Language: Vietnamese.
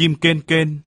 chim kên kên.